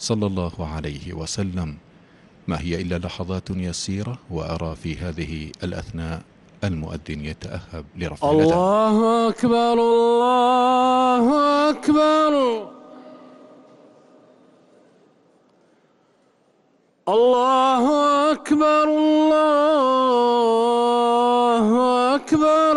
صلى الله عليه وسلم. ما هي إلا لحظات يسيرة وأرى في هذه الأثناء المؤذن يتأهب لرفع الله أكبر الله أكبر. الله أكبر الله أكبر.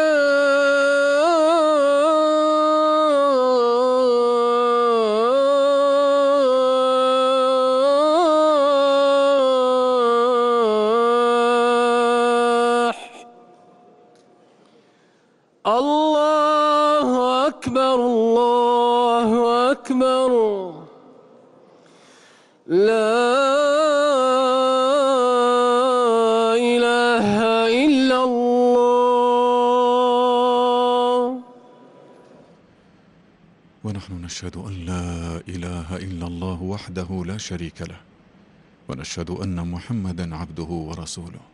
الله أكبر الله أكبر. لا إله إلا الله. ونحن نشهد أن لا إله إلا الله وحده لا شريك له ونشهد أن محمدا عبده ورسوله.